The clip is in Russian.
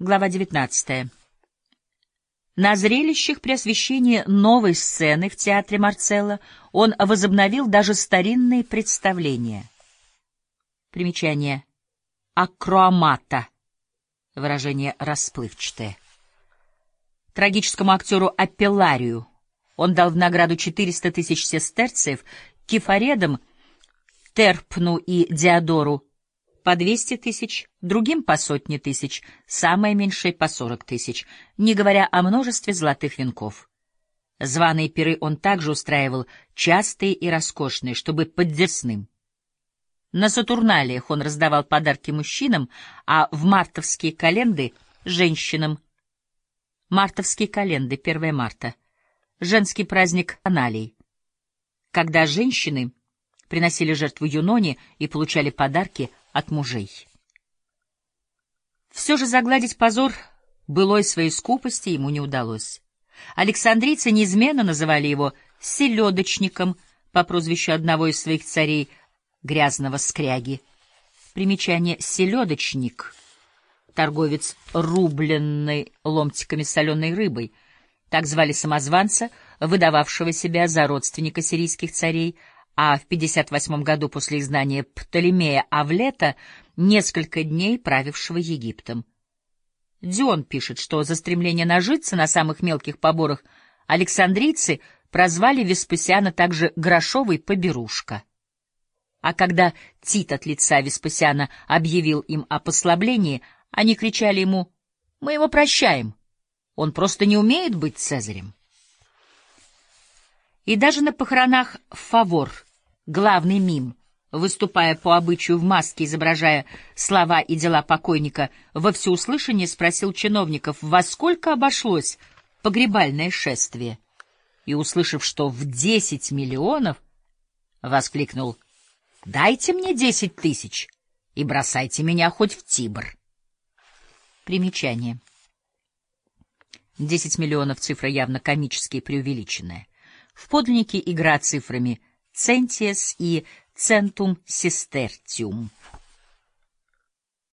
Глава 19. На зрелищах при освещении новой сцены в театре Марцелла он возобновил даже старинные представления. Примечание. Акроамата. Выражение расплывчатое. Трагическому актеру Апелларию он дал в награду 400 тысяч сестерцев, кефаредам, Терпну и Диодору по 200 тысяч, другим по сотне тысяч, самое меньшее по 40 тысяч, не говоря о множестве золотых венков. Званые пиры он также устраивал частые и роскошные, чтобы поддесным. На Сатурналиях он раздавал подарки мужчинам, а в мартовские календы — женщинам. Мартовские календы, 1 марта. Женский праздник аналий. Когда женщины приносили жертву Юноне и получали подарки — от мужей. Все же загладить позор былой своей скупости ему не удалось. Александрийцы неизменно называли его «селедочником» по прозвищу одного из своих царей, грязного скряги. Примечание «селедочник» — торговец рубленной ломтиками соленой рыбой. Так звали самозванца, выдававшего себя за родственника сирийских царей, а в 58 году после изгнания Птолемея Авлета несколько дней правившего Египтом. Дион пишет, что за стремление нажиться на самых мелких поборах александрийцы прозвали Веспасиана также «грошовый поберушка». А когда Тит от лица Веспасиана объявил им о послаблении, они кричали ему «Мы его прощаем, он просто не умеет быть цезарем». И даже на похоронах Фавор — главный мим, выступая по обычаю в маске, изображая слова и дела покойника, во всеуслышание спросил чиновников, во сколько обошлось погребальное шествие. И, услышав, что в десять миллионов, воскликнул «Дайте мне десять тысяч и бросайте меня хоть в Тибр». Примечание. Десять миллионов — цифра явно комически преувеличенная. В подлиннике игра цифрами — центиес и центум сестерциум.